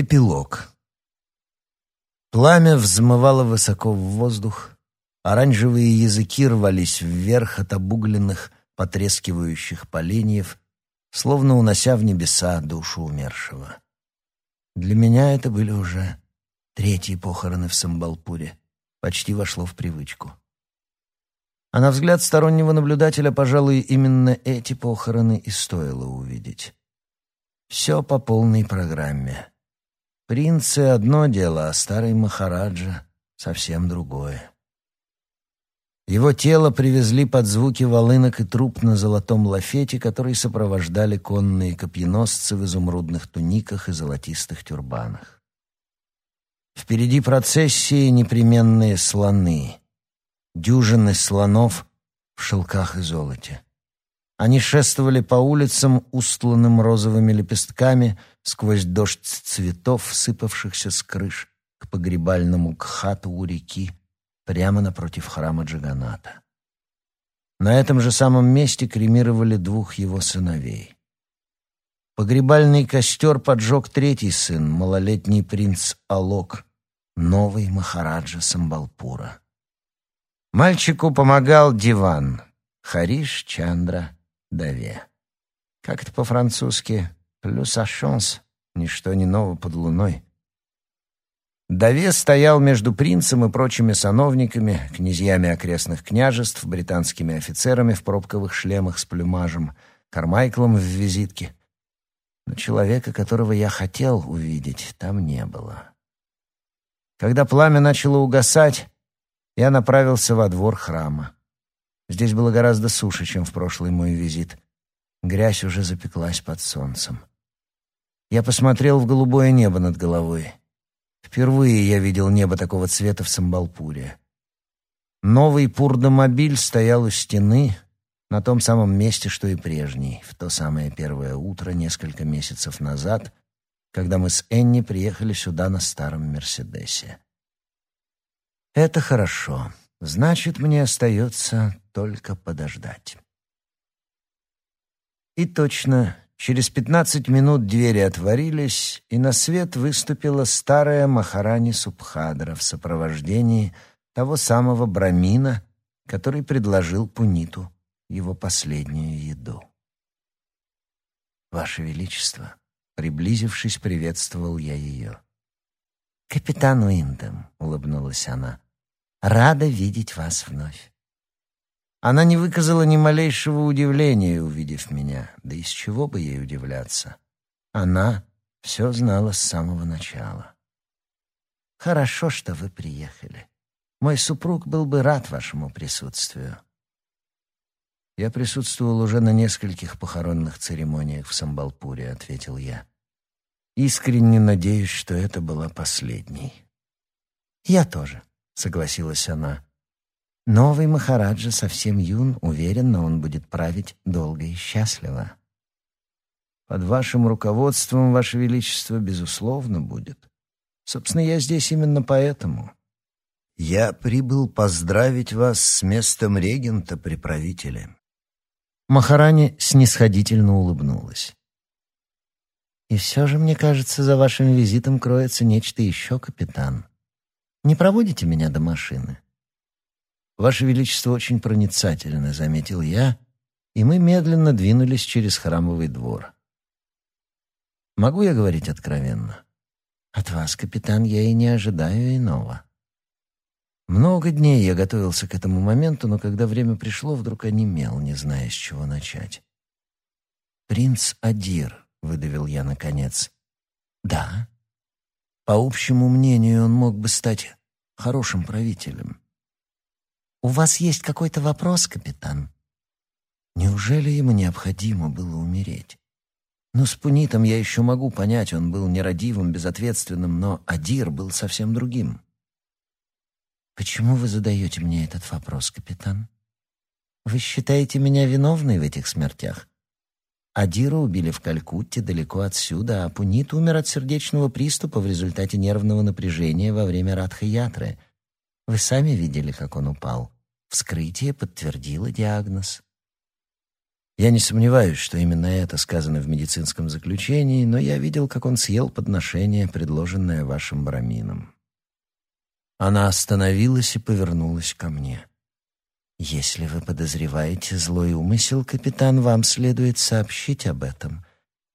Эпилог. Пламя взмывало высоко в воздух, оранжевые языки рвались вверх от обугленных, потрескивающих поленьев, словно унося в небеса душу умершего. Для меня это были уже третьи похороны в Самбалпуре. Почти вошло в привычку. А на взгляд стороннего наблюдателя, пожалуй, именно эти похороны и стоило увидеть. Все по полной программе. Принцы — одно дело, а старый Махараджа — совсем другое. Его тело привезли под звуки волынок и труп на золотом лафете, который сопровождали конные копьеносцы в изумрудных туниках и золотистых тюрбанах. Впереди процессии непременные слоны, дюжины слонов в шелках и золоте. Они шествовали по улицам, устланным розовыми лепестками, сквозь дождь цветов, сыпавшихся с крыш, к погребальному кхату у реки, прямо напротив храма Джаганата. На этом же самом месте кремировали двух его сыновей. Погребальный костер поджег третий сын, малолетний принц Алок, новый Махараджа Самбалпура. Мальчику помогал диван Хариш Чандра Даве. Как это по-французски? «Плюс а шанс» — ничто не ново под луной. Даве стоял между принцем и прочими сановниками, князьями окрестных княжеств, британскими офицерами в пробковых шлемах с плюмажем, Кармайклом в визитке. Но человека, которого я хотел увидеть, там не было. Когда пламя начало угасать, я направился во двор храма. Здесь было гораздо суше, чем в прошлый мой визит. Грязь уже запеклась под солнцем. Я посмотрел в голубое небо над головой. Впервые я видел небо такого цвета в Самбалпуре. Новый пурдомобиль стоял у стены, на том самом месте, что и прежний, в то самое первое утро несколько месяцев назад, когда мы с Энни приехали сюда на старом «Мерседесе». Это хорошо. Значит, мне остается только подождать. И точно, через пятнадцать минут двери отворились, и на свет выступила старая Махарани Субхадра в сопровождении того самого Брамина, который предложил Пуниту его последнюю еду. «Ваше Величество», приблизившись, приветствовал я ее. «Капитан Уиндем», — улыбнулась она, — «рада видеть вас вновь». Она не выказала ни малейшего удивления, увидев меня. Да из чего бы ей удивляться? Она все знала с самого начала. «Хорошо, что вы приехали. Мой супруг был бы рад вашему присутствию». «Я присутствовал уже на нескольких похоронных церемониях в Самбалпуре», — ответил я. «Искренне надеюсь, что это была последней». «Я тоже», — согласилась она. Новый Махараджа совсем юн, уверенно он будет править долго и счастливо. Под вашим руководством, ваше величество, безусловно, будет. Собственно, я здесь именно поэтому. Я прибыл поздравить вас с местом регента при правителе. Махарани снисходительно улыбнулась. И все же, мне кажется, за вашим визитом кроется нечто еще, капитан. Не проводите меня до машины? «Ваше Величество очень проницательно», — заметил я, и мы медленно двинулись через храмовый двор. «Могу я говорить откровенно?» «От вас, капитан, я и не ожидаю иного». Много дней я готовился к этому моменту, но когда время пришло, вдруг онемел, не зная, с чего начать. «Принц Адир», — выдавил я наконец. «Да». По общему мнению, он мог бы стать хорошим правителем. «У вас есть какой-то вопрос, капитан?» Неужели ему необходимо было умереть? Ну, с Пунитом я еще могу понять, он был нерадивым, безответственным, но Адир был совсем другим. «Почему вы задаете мне этот вопрос, капитан? Вы считаете меня виновной в этих смертях? Адира убили в Калькутте, далеко отсюда, а Пунит умер от сердечного приступа в результате нервного напряжения во время Радха-ятры — вы сами видели, как он упал. Вскрытие подтвердило диагноз. Я не сомневаюсь, что именно это сказано в медицинском заключении, но я видел, как он съел подношение, предложенное вашим брамином. Она остановилась и повернулась ко мне. «Если вы подозреваете злой умысел, капитан, вам следует сообщить об этом.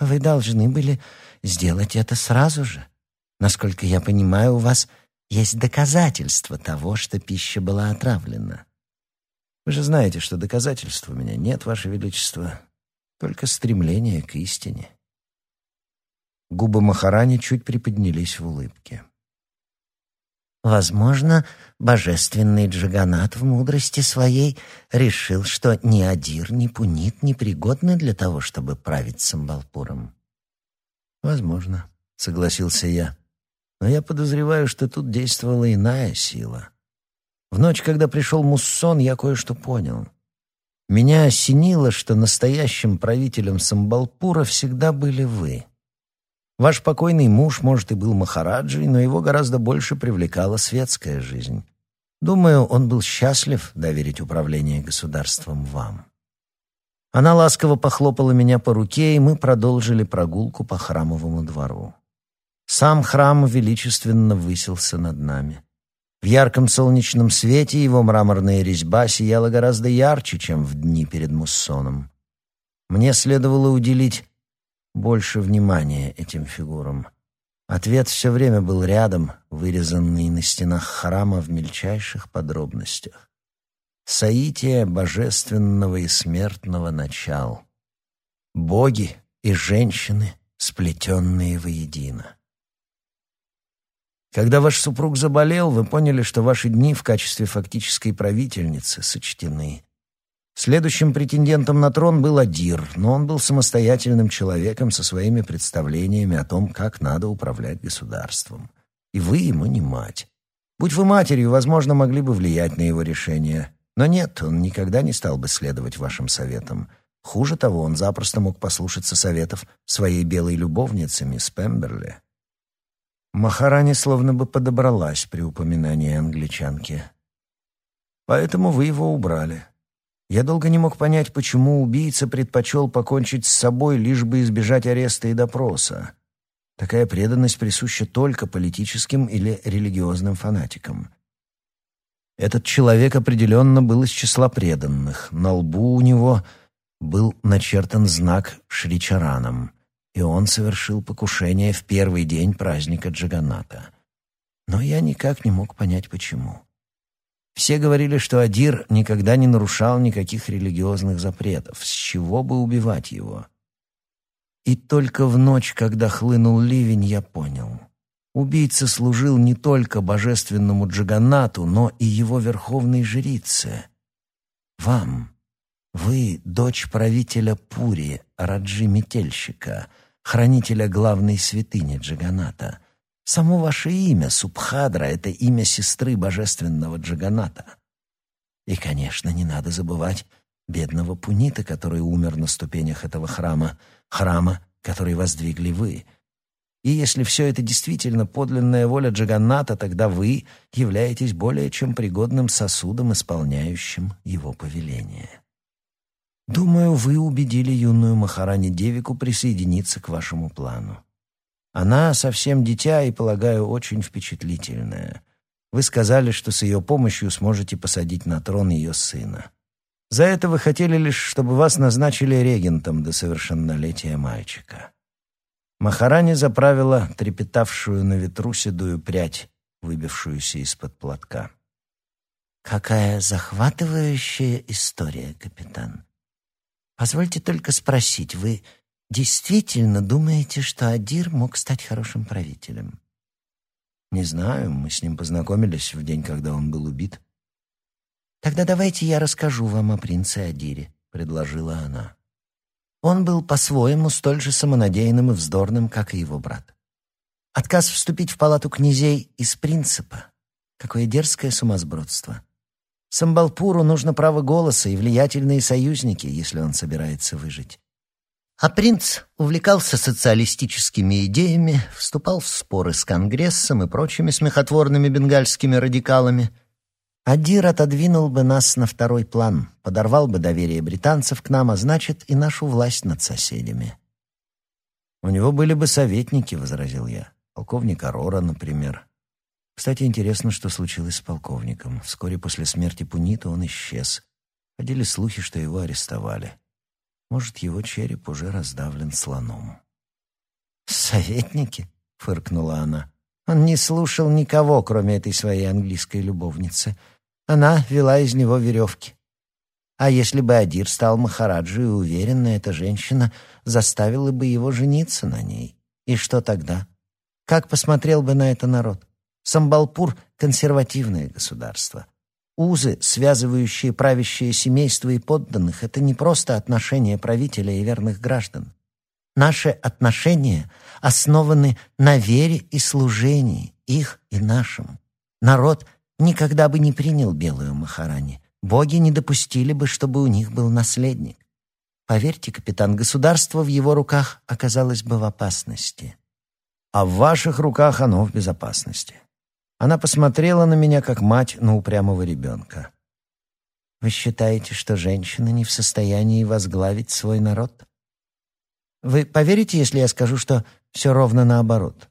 Вы должны были сделать это сразу же. Насколько я понимаю, у вас есть доказательства того, что пища была отравлена». Вы же знаете, что доказательств у меня нет, Ваше Величество, только стремление к истине. Губы Махарани чуть приподнялись в улыбке. Возможно, божественный Джаганат в мудрости своей решил, что ни Адир, ни Пунит не пригодны для того, чтобы править Самбалпуром. Возможно, согласился я. Но я подозреваю, что тут действовала иная сила. В ночь, когда пришел муссон, я кое-что понял. Меня осенило, что настоящим правителем Самбалпура всегда были вы. Ваш покойный муж, может, и был махараджей, но его гораздо больше привлекала светская жизнь. Думаю, он был счастлив доверить управление государством вам. Она ласково похлопала меня по руке, и мы продолжили прогулку по храмовому двору. Сам храм величественно высился над нами. В ярком солнечном свете его мраморная резьба сияла гораздо ярче, чем в дни перед муссоном. Мне следовало уделить больше внимания этим фигурам. Ответ все время был рядом, вырезанный на стенах храма в мельчайших подробностях. Соитие божественного и смертного начал. Боги и женщины, сплетенные воедино. Когда ваш супруг заболел, вы поняли, что ваши дни в качестве фактической правительницы сочтены. Следующим претендентом на трон был Адир, но он был самостоятельным человеком со своими представлениями о том, как надо управлять государством. И вы ему не мать. Будь вы матерью, возможно, могли бы влиять на его решение. Но нет, он никогда не стал бы следовать вашим советам. Хуже того, он запросто мог послушаться советов своей белой любовницы, мисс Пемберли. Махарани словно бы подобралась при упоминании англичанки. Поэтому вы его убрали. Я долго не мог понять, почему убийца предпочел покончить с собой, лишь бы избежать ареста и допроса. Такая преданность присуща только политическим или религиозным фанатикам. Этот человек определенно был из числа преданных. На лбу у него был начертан знак Шричараном и он совершил покушение в первый день праздника Джаганата. Но я никак не мог понять, почему. Все говорили, что Адир никогда не нарушал никаких религиозных запретов. С чего бы убивать его? И только в ночь, когда хлынул ливень, я понял. Убийца служил не только божественному Джаганату, но и его верховной жрице. Вам. Вы — дочь правителя Пури, Раджи-метельщика — хранителя главной святыни Джаганата. Само ваше имя, Субхадра, — это имя сестры божественного Джаганата. И, конечно, не надо забывать бедного Пунита, который умер на ступенях этого храма, храма, который воздвигли вы. И если все это действительно подлинная воля Джаганната, тогда вы являетесь более чем пригодным сосудом, исполняющим его повеление. Думаю, вы убедили юную Махарани Девику присоединиться к вашему плану. Она совсем дитя и, полагаю, очень впечатлительная. Вы сказали, что с ее помощью сможете посадить на трон ее сына. За это вы хотели лишь, чтобы вас назначили регентом до совершеннолетия мальчика. Махарани заправила трепетавшую на ветру седую прядь, выбившуюся из-под платка. «Какая захватывающая история, капитан!» Позвольте только спросить, вы действительно думаете, что Адир мог стать хорошим правителем? Не знаю, мы с ним познакомились в день, когда он был убит. Тогда давайте я расскажу вам о принце Адире, предложила она. Он был по-своему столь же самонадеянным и вздорным, как и его брат. Отказ вступить в палату князей из принципа. Какое дерзкое сумасбродство. Самбалпуру нужно право голоса и влиятельные союзники, если он собирается выжить. А принц увлекался социалистическими идеями, вступал в споры с Конгрессом и прочими смехотворными бенгальскими радикалами. Адир отодвинул бы нас на второй план, подорвал бы доверие британцев к нам, а значит, и нашу власть над соседями. «У него были бы советники», — возразил я. «Полковник Арора, например». Кстати, интересно, что случилось с полковником. Вскоре после смерти Пунита он исчез. Ходили слухи, что его арестовали. Может, его череп уже раздавлен слоном. «Советники?» — фыркнула она. «Он не слушал никого, кроме этой своей английской любовницы. Она вела из него веревки. А если бы Адир стал Махараджи, уверенно эта женщина заставила бы его жениться на ней. И что тогда? Как посмотрел бы на это народ? Самбалпур — консервативное государство. Узы, связывающие правящее семейство и подданных, это не просто отношения правителя и верных граждан. Наши отношения основаны на вере и служении, их и нашим. Народ никогда бы не принял белую Махарани. Боги не допустили бы, чтобы у них был наследник. Поверьте, капитан, государство в его руках оказалось бы в опасности. А в ваших руках оно в безопасности. Она посмотрела на меня, как мать на упрямого ребенка. «Вы считаете, что женщина не в состоянии возглавить свой народ?» «Вы поверите, если я скажу, что все ровно наоборот?»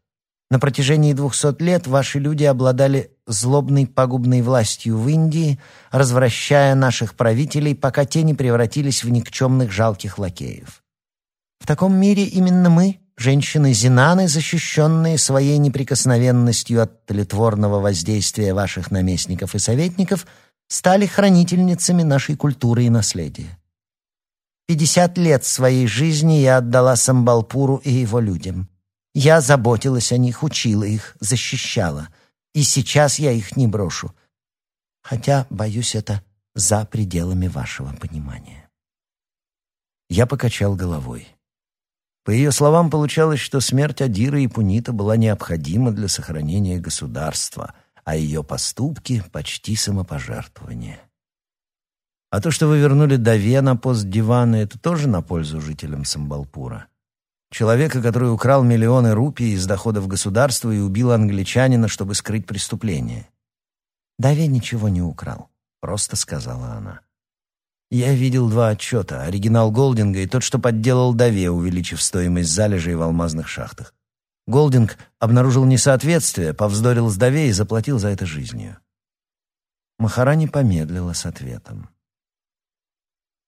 На протяжении двухсот лет ваши люди обладали злобной пагубной властью в Индии, развращая наших правителей, пока те не превратились в никчемных жалких лакеев. В таком мире именно мы, женщины-зинаны, защищенные своей неприкосновенностью от тлетворного воздействия ваших наместников и советников, стали хранительницами нашей культуры и наследия. Пятьдесят лет своей жизни я отдала Самбалпуру и его людям. Я заботилась о них, учила их, защищала. И сейчас я их не брошу. Хотя, боюсь, это за пределами вашего понимания. Я покачал головой. По ее словам, получалось, что смерть Адира и Пунита была необходима для сохранения государства, а ее поступки — почти самопожертвование. А то, что вы вернули Даве на пост дивана, это тоже на пользу жителям Самбалпура. Человека, который украл миллионы рупий из доходов государства и убил англичанина, чтобы скрыть преступление. Даве ничего не украл, просто сказала она. Я видел два отчета, оригинал Голдинга и тот, что подделал Даве, увеличив стоимость залежей в алмазных шахтах. Голдинг обнаружил несоответствие, повздорил с Даве и заплатил за это жизнью. Махарани помедлила с ответом.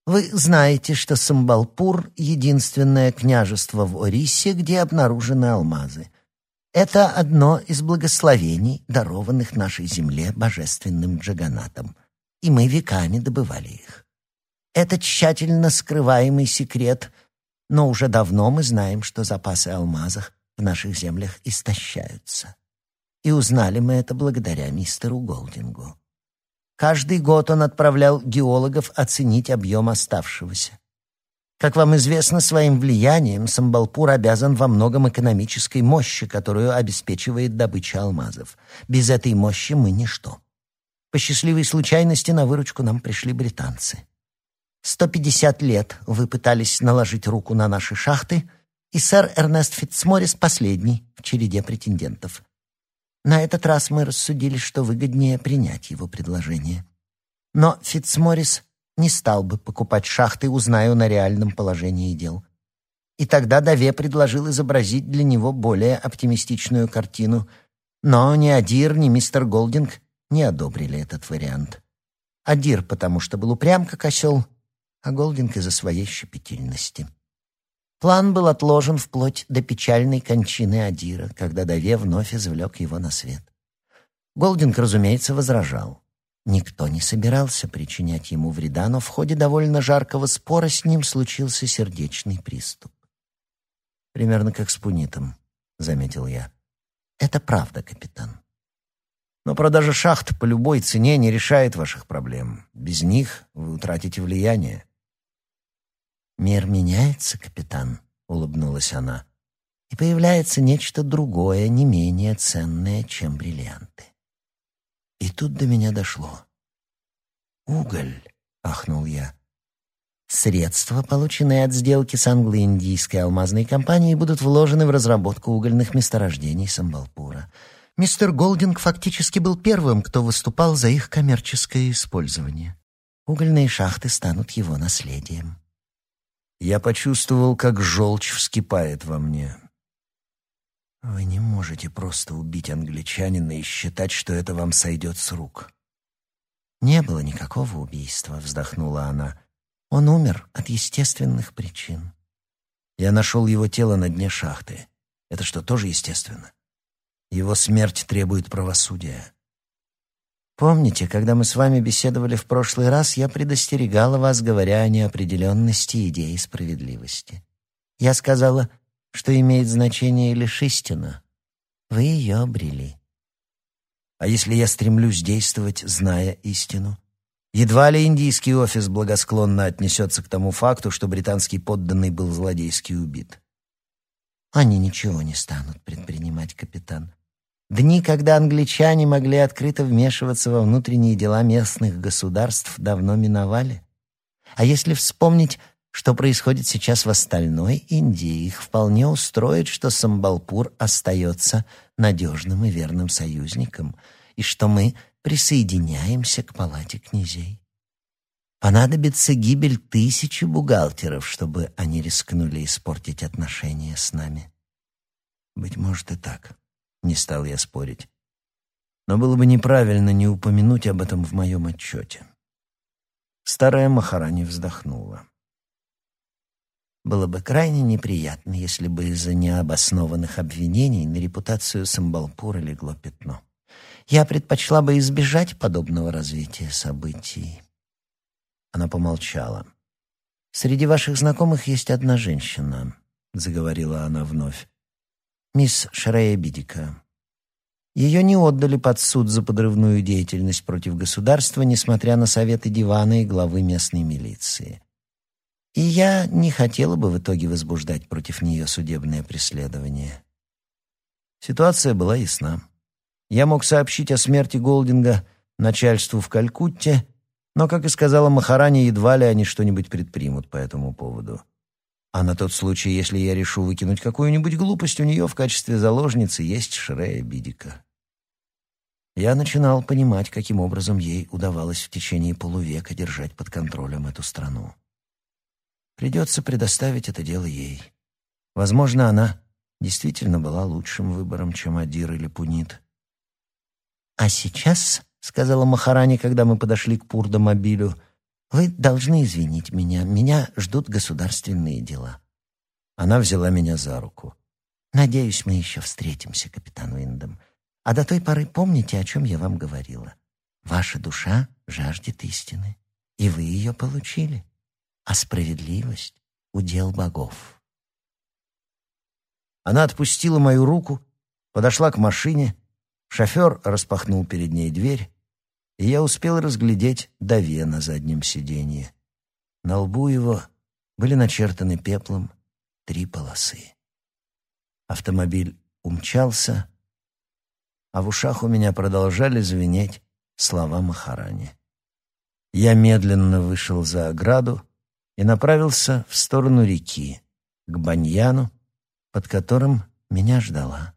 «Вы знаете, что Самбалпур — единственное княжество в Орисе, где обнаружены алмазы. Это одно из благословений, дарованных нашей земле божественным Джаганатом, и мы веками добывали их. Это тщательно скрываемый секрет, но уже давно мы знаем, что запасы алмазов в наших землях истощаются. И узнали мы это благодаря мистеру Голдингу. Каждый год он отправлял геологов оценить объем оставшегося. Как вам известно, своим влиянием Самбалпур обязан во многом экономической мощи, которую обеспечивает добыча алмазов. Без этой мощи мы ничто. По счастливой случайности на выручку нам пришли британцы. 150 лет вы пытались наложить руку на наши шахты, и сэр Эрнест Фитцморрис последний в череде претендентов. На этот раз мы рассудили, что выгоднее принять его предложение. Но Фитцморрис не стал бы покупать шахты, узнаю на реальном положении дел. И тогда Даве предложил изобразить для него более оптимистичную картину, но ни Адир, ни мистер Голдинг не одобрили этот вариант. Адир, потому что был упрям, как осел, а Голдинг из-за своей щепетильности. План был отложен вплоть до печальной кончины Адира, когда Даве вновь извлек его на свет. Голдинг, разумеется, возражал. Никто не собирался причинять ему вреда, но в ходе довольно жаркого спора с ним случился сердечный приступ. «Примерно как с Пунитом», — заметил я. «Это правда, капитан. Но продажа шахт по любой цене не решает ваших проблем. Без них вы утратите влияние. «Мир меняется, капитан», — улыбнулась она, «и появляется нечто другое, не менее ценное, чем бриллианты». И тут до меня дошло. «Уголь», — ахнул я. Средства, полученные от сделки с англо-индийской алмазной компанией, будут вложены в разработку угольных месторождений Самбалпура. Мистер Голдинг фактически был первым, кто выступал за их коммерческое использование. Угольные шахты станут его наследием. Я почувствовал, как желчь вскипает во мне. Вы не можете просто убить англичанина и считать, что это вам сойдет с рук. Не было никакого убийства, вздохнула она. Он умер от естественных причин. Я нашел его тело на дне шахты. Это что, тоже естественно? Его смерть требует правосудия. Помните, когда мы с вами беседовали в прошлый раз, я предостерегала вас, говоря о неопределенности идеи справедливости. Я сказала, что имеет значение лишь истина. Вы ее обрели. А если я стремлюсь действовать, зная истину? Едва ли индийский офис благосклонно отнесется к тому факту, что британский подданный был злодейски убит. Они ничего не станут предпринимать, капитан. Дни, когда англичане могли открыто вмешиваться во внутренние дела местных государств, давно миновали. А если вспомнить, что происходит сейчас в остальной Индии, их вполне устроит, что Самбалпур остается надежным и верным союзником, и что мы присоединяемся к палате князей. Понадобится гибель тысячи бухгалтеров, чтобы они рискнули испортить отношения с нами. Быть может и так. Не стал я спорить. Но было бы неправильно не упомянуть об этом в моем отчете. Старая Махарани вздохнула. Было бы крайне неприятно, если бы из-за необоснованных обвинений на репутацию Самбалпура легло пятно. Я предпочла бы избежать подобного развития событий. Она помолчала. «Среди ваших знакомых есть одна женщина», — заговорила она вновь мисс Шарея Бидика. Ее не отдали под суд за подрывную деятельность против государства, несмотря на советы дивана и главы местной милиции. И я не хотела бы в итоге возбуждать против нее судебное преследование. Ситуация была ясна. Я мог сообщить о смерти Голдинга начальству в Калькутте, но, как и сказала Махарани, едва ли они что-нибудь предпримут по этому поводу. А на тот случай, если я решу выкинуть какую-нибудь глупость, у нее в качестве заложницы есть Шрея Бидика. Я начинал понимать, каким образом ей удавалось в течение полувека держать под контролем эту страну. Придется предоставить это дело ей. Возможно, она действительно была лучшим выбором, чем Адир или Пунит. «А сейчас», — сказала Махарани, когда мы подошли к Пурдомобилю, — вы должны извинить меня. Меня ждут государственные дела. Она взяла меня за руку. Надеюсь, мы еще встретимся, капитан Уиндом. А до той поры помните, о чем я вам говорила. Ваша душа жаждет истины, и вы ее получили. А справедливость — удел богов. Она отпустила мою руку, подошла к машине, шофер распахнул перед ней дверь, и я успел разглядеть Даве на заднем сиденье. На лбу его были начертаны пеплом три полосы. Автомобиль умчался, а в ушах у меня продолжали звенеть слова Махарани. Я медленно вышел за ограду и направился в сторону реки, к баньяну, под которым меня ждала